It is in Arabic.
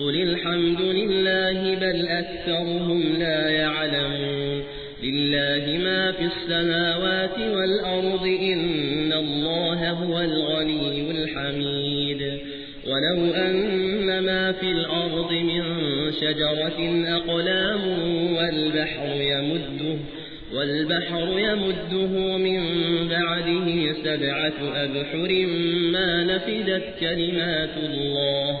قل الحمد لله بل أكثرهم لا يعلمون لله ما في السماوات والأرض إن الله هو الغني الحميد ولو أن ما في الأرض من شجرة أقلام والبحر يمده والبحر يمده من بعده سبعة أبحر ما نفدت كلمات الله